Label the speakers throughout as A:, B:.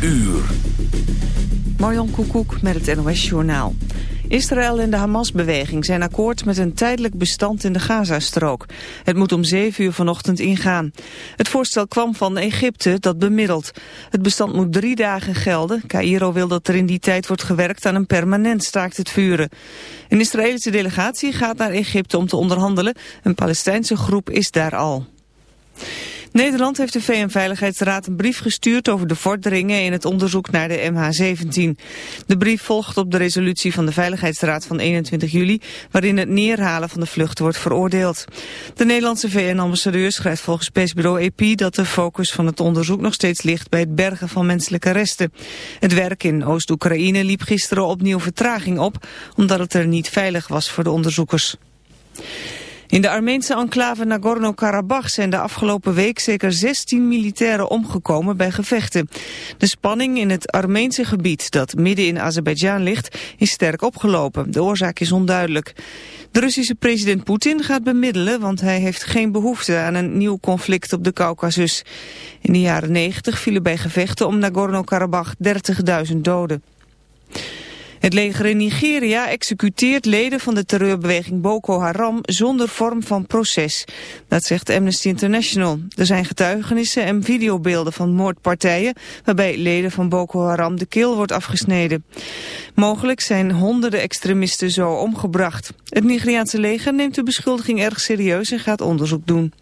A: Uur.
B: Marjan Koekoek met het NOS Journaal. Israël en de Hamas-beweging zijn akkoord met een tijdelijk bestand in de Gazastrook. Het moet om zeven uur vanochtend ingaan. Het voorstel kwam van Egypte, dat bemiddelt. Het bestand moet drie dagen gelden. Cairo wil dat er in die tijd wordt gewerkt aan een permanent staakt het vuren. Een Israëlische delegatie gaat naar Egypte om te onderhandelen. Een Palestijnse groep is daar al. Nederland heeft de VN-veiligheidsraad een brief gestuurd over de vorderingen in het onderzoek naar de MH17. De brief volgt op de resolutie van de Veiligheidsraad van 21 juli, waarin het neerhalen van de vlucht wordt veroordeeld. De Nederlandse VN-ambassadeur schrijft volgens persbureau EP dat de focus van het onderzoek nog steeds ligt bij het bergen van menselijke resten. Het werk in Oost-Oekraïne liep gisteren opnieuw vertraging op, omdat het er niet veilig was voor de onderzoekers. In de Armeense enclave Nagorno-Karabakh zijn de afgelopen week zeker 16 militairen omgekomen bij gevechten. De spanning in het Armeense gebied, dat midden in Azerbeidzjan ligt, is sterk opgelopen. De oorzaak is onduidelijk. De Russische president Poetin gaat bemiddelen, want hij heeft geen behoefte aan een nieuw conflict op de Caucasus. In de jaren 90 vielen bij gevechten om Nagorno-Karabakh 30.000 doden. Het leger in Nigeria executeert leden van de terreurbeweging Boko Haram zonder vorm van proces. Dat zegt Amnesty International. Er zijn getuigenissen en videobeelden van moordpartijen waarbij leden van Boko Haram de keel wordt afgesneden. Mogelijk zijn honderden extremisten zo omgebracht. Het Nigeriaanse leger neemt de beschuldiging erg serieus en gaat onderzoek doen.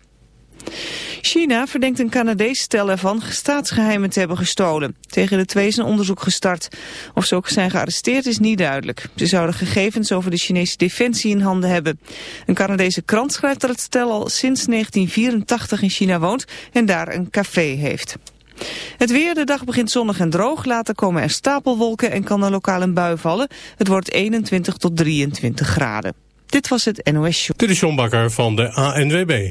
B: China verdenkt een Canadees stel ervan staatsgeheimen te hebben gestolen. Tegen de twee is een onderzoek gestart. Of ze ook zijn gearresteerd is niet duidelijk. Ze zouden gegevens over de Chinese defensie in handen hebben. Een Canadese krant schrijft dat het stel al sinds 1984 in China woont en daar een café heeft. Het weer, de dag begint zonnig en droog. Later komen er stapelwolken en kan er lokaal een bui vallen. Het wordt 21 tot 23 graden. Dit was het NOS Show.
C: Dit is Bakker van de ANWB.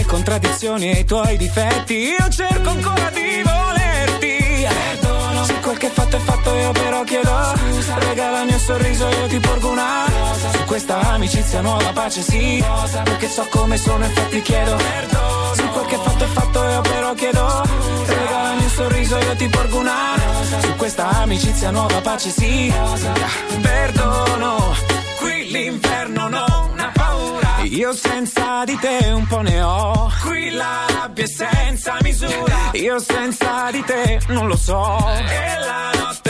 D: le contraddizioni e i tuoi difetti. Io cerco ancora di volerti. Perdono. Se quel che fatto è fatto io però chiedo Scusa. Regala il mio sorriso io ti porgo una. Rosa. Su questa amicizia nuova pace sì. Rosa. Perché so come sono infatti chiedo. Perdono. Se quel che fatto è fatto io però chiedo Scusa. Regala il mio sorriso io ti porgo una. Rosa. Su questa amicizia nuova pace sì. Rosa. Perdono. Qui l'inferno paura Io senza di te un po' ne ho. Qui la rabbia è senza misura. Io senza di te non lo so. E la notte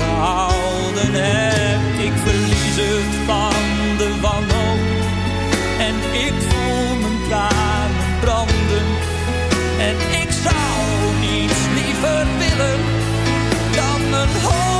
E: gehouden hebt. Ik verlies het van de wanhoop en ik voel mijn tranen branden. En ik zou niets liever willen dan mijn hoofd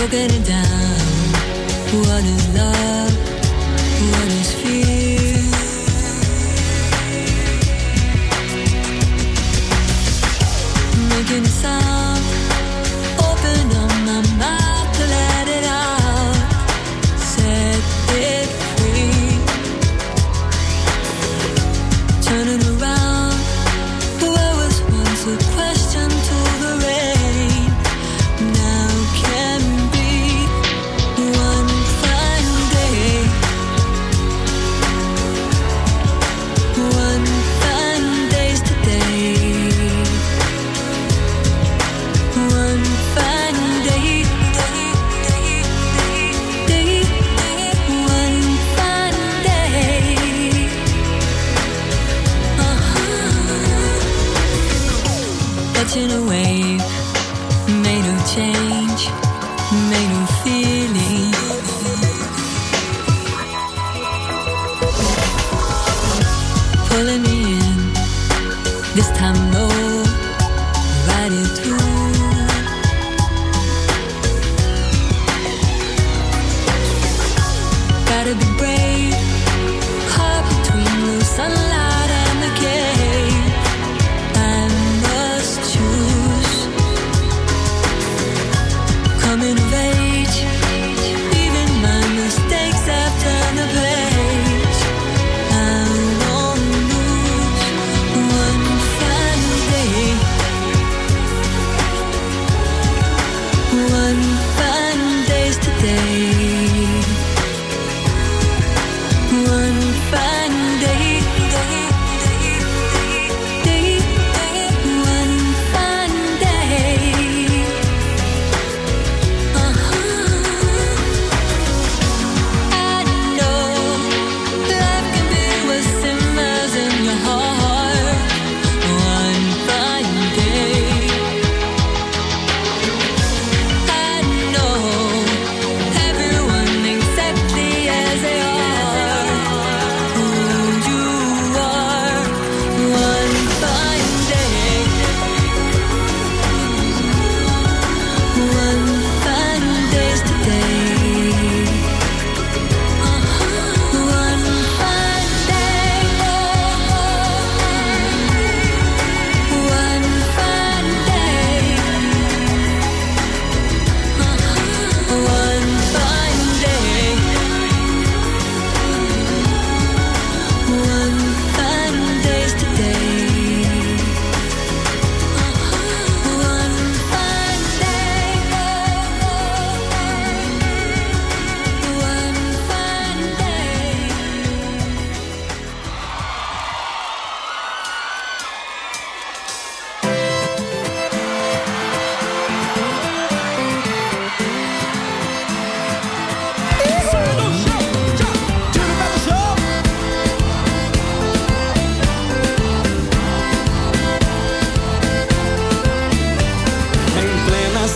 F: Broken it down. What is love?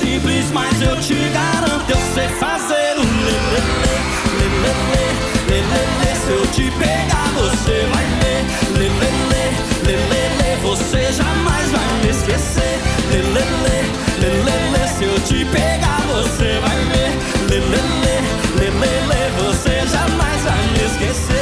G: Simples, mas eu te garanto, eu sei fazer o lelele, lelele, lelele. Se eu te pegar, você vai ver, lelele, lelele. Você jamais vai me esquecer, lelele, lelele. Se eu te pegar, você vai ver, lelele, lelele. Você jamais vai me esquecer.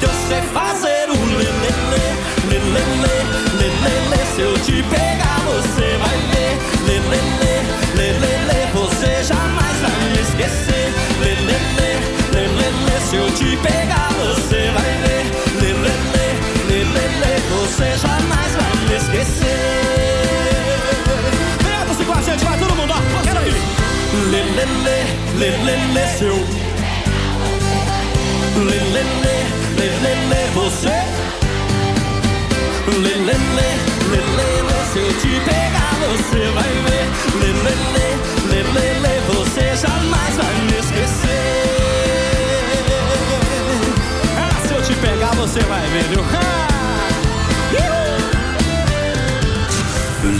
G: lê, lê, lê, lê, lê. Se eu te pegar, você vai ver. Lê, lê, lê, lê, lê, lê. Você jamais vai me esquecer. Lê, lê, lê, lê, lê, lê. Se eu te pegar, você vai ver. Lê, lê, lê, lê, lê, lê. Você jamais vai me esquecer. Vem, você com a gente, vai todo mundo, ó. Quero ir. Lê, lê, lê, lê, lê, Se Seu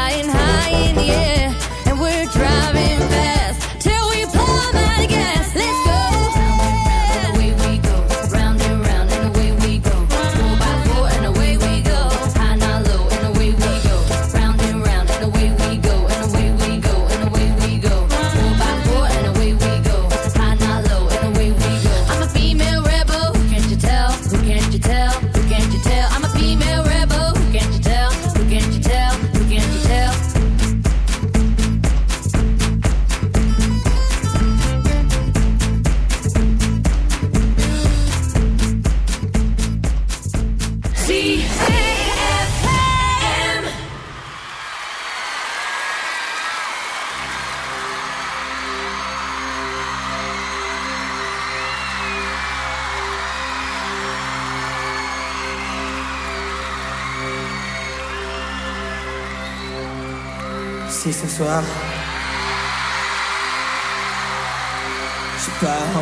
H: flying high in the air, and we're driving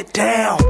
I: Get down.